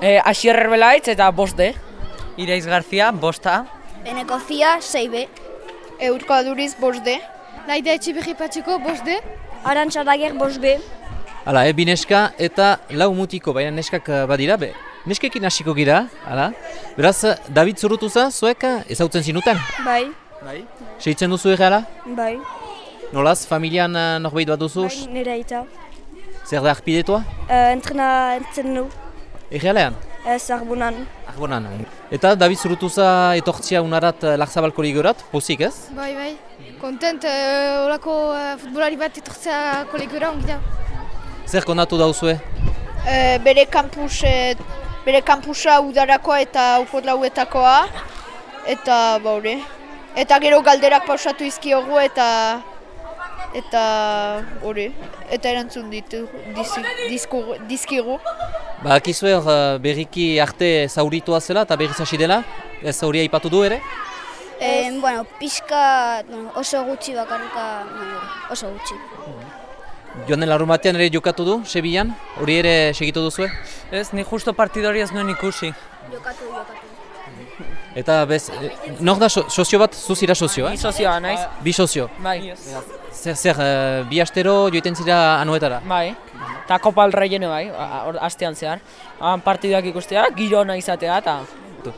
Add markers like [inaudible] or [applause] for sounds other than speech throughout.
E, Asier Herbelaitz eta boste. Iraiz Garzia, bosta. Benekofia, seibe. Eurko aduriz bosde. Naide etxibirri patxeko, bosde. Arantxa dager, bosbe. Hala, e, bi neska eta lau mutiko, baina neskak eh, badira, be, neskekin hasiko gira, hala. Beraz, David Zurutuza, zuek eh, ezautzen zinuten? Bai, Bai. Seitzen duzu egeala? bai. Nolaz, familian norbait bat duzu? Bai, nire aita. Zer da arpidetua? Uh, entrena entzen du. Egealean? Ez arbunan. Arbonan. Eta David Zurutuza etortzia unarat uh, Larzabalko ligorat, pozik ez? Bai, bai. Kontent, uh, olako uh, futbolari bat etortzea kolegora ongi da. Zer kondatu dauzue? E, bere kampus, e, bere kampusa udarakoa eta ukotlauetakoa. Eta baure. Eta gero galderak pausatu izkiogu eta eta hori, eta erantzun ditu, dizi, dizku- dizkigu. Ba, akizue hor uh, berriki arte zauritua zela eta berriz hasi dela? Ez zauria ipatu du ere? Eh, bueno, pixka bueno, oso gutxi bakarrika, oso gutxi. Joan den batean ere jokatu du, Sevillan? Hori ere segitu duzue? Ez, ni justo partidori ez nuen ikusi. Jokatu, jokatu. Eta bez, eh, nor da so, sozio bat, zuzira sozio, Ni eh? sozioa naiz. Bi sozio. Bai. Zer, zer, eh, bi astero joiten zira anuetara? Bai. Eta Kopa del Reyene bai, astean zehar. Han partiduak ikustea, girona izatea eta...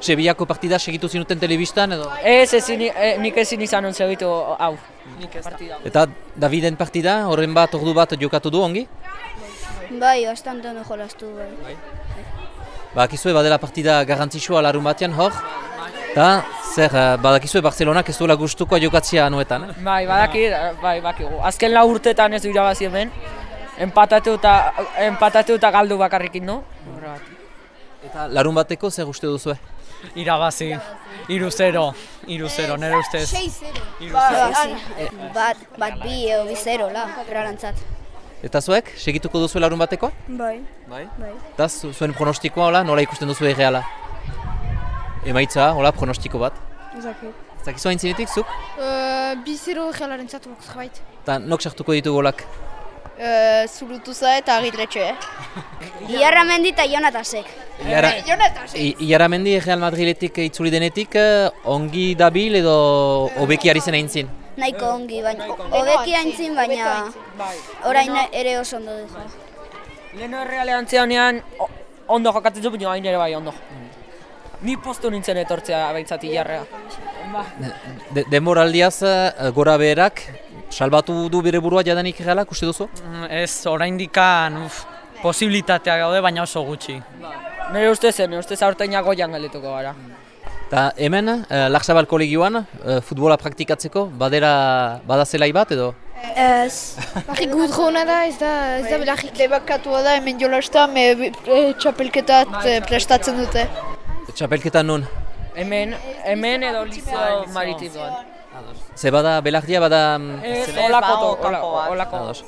Sevillako partida segitu zinuten telebistan edo? Ez, ezin, e, nik ezin izan on segitu hau. Nik ez partida. Eta Daviden partida, horren bat, ordu bat jokatu du ongi? Bai, bastante ondo jolastu, bai. Ba, akizue badela partida garantzitsua larun batean hor? Eta, zer, eh, badakizue Barcelonak ez duela gustuko jokatzea anuetan, eh? Bai, badaki, bai, bakigu. Azken lau urtetan ez du irabazi hemen. Empatatu eta, empatatu eta galdu bakarrikin. Horregatik. Eta larun bateko zer uste duzue? Irabazi. Iru zero. Iru zero, nire ustez. Bat, bat bi edo bi zero, la, realantzat. Eta zuek, segituko duzu larun bateko? Bai. Bai. Bai. Eta zu- zuen pronostikoa, hola, nola ikusten duzu erreala? Emaitza, hola, pronostiko bat. Ezaki. Zakizu hain zinetik, zuk? Uh, bi zero egealaren zatu zerbait. Eta nok sartuko ditu golak? E, zurutuza eta agitretxe, eh? [laughs] Iarra mendi eta Jonatasek. Iara, Jonatas! I- Iaramendi Real Madriletik itzuli denetik, eh, ongi dabil edo hobeki ari zen aintzin? Nahiko ongi, baina hobeki aintzin, baina orain ere oso ondo du. Lehen errealean zeanean o- ondo jokatzen du, baina hain ere bai ondo. Ni postu nintzen etortzea behintzat ilarrea. De, denboraldiaz eh, gora beherak, salbatu du bere burua jadanik realak, uste duzu? Mm, Ez, oraindikan uf, posibilitateak daude, baina oso gutxi. Nire ustez, nire ustez aurteina goian gelituko gara. Eta hemen, eh, Larzabal kolegioan, eh, futbola praktikatzeko, badera, bada zelai bat edo? Ez. Barrik gudrona da, ez da, ez da belarrik. Debakatua da hemen jolasta, me e, txapelketat e, prestatzen dute. Txapelketan nun, Hemen, hemen edo Liceo Maritimoan. ze bada belardia, bada... mm, Ez, olako, to- olako. Ados.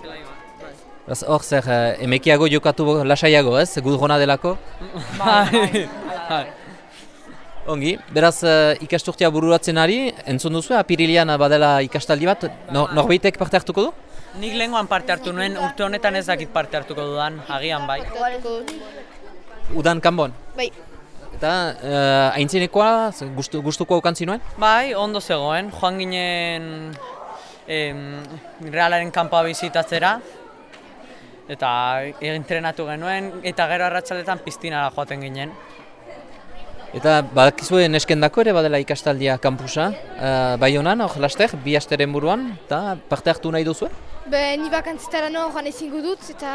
Beraz, Hor zer, eh, emekiago jokatu lasaiago ez, gudrona delako. [laughs] Bai. Ongi, beraz eh, ikasturtea bururatzen ari, entzun duzu, apirilian badela ikastaldi bat, no, norbaitek parte hartuko du? Nik lehengoan parte hartu nuen, urte honetan ez dakit parte hartuko dudan, agian bai. Udan kanbon. Bai. Eta uh, aintzinekoa, gustu, gustuko aukan zinuen? Bai, ondo zegoen, joan ginen em, realaren kanpoa bizitatzera, eta entrenatu genuen, eta gero arratsaletan piztinara joaten ginen. Eta badakizue neskendako ere badela ikastaldia kampusa, uh, bai honan, hor laster, bi asteren buruan, eta parte hartu nahi duzu? Be, ni bakantzitara no, joan ezingo dut, eta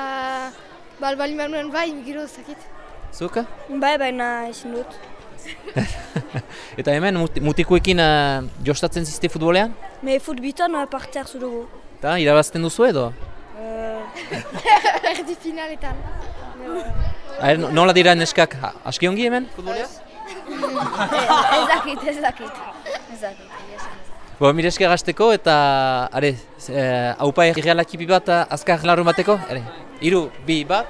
bal bali manuen bai, gero zakit. Zuk? Bai, baina ezin dut. [laughs] Eta hemen mut- mutikoekin uh, jostatzen zizte futbolean? Me futbitan uh, parte hartu dugu. Eta irabazten duzu edo? [laughs] Erdi finaletan. Aher, nola dira neskak aski ongi hemen futbolea? [laughs] ez dakit, ez dakit. Ez dakit. Bo, mire esker gazteko eta, are, eh, haupa errealakipi bat eh, azkar larun bateko? Ere, iru, bi, bat.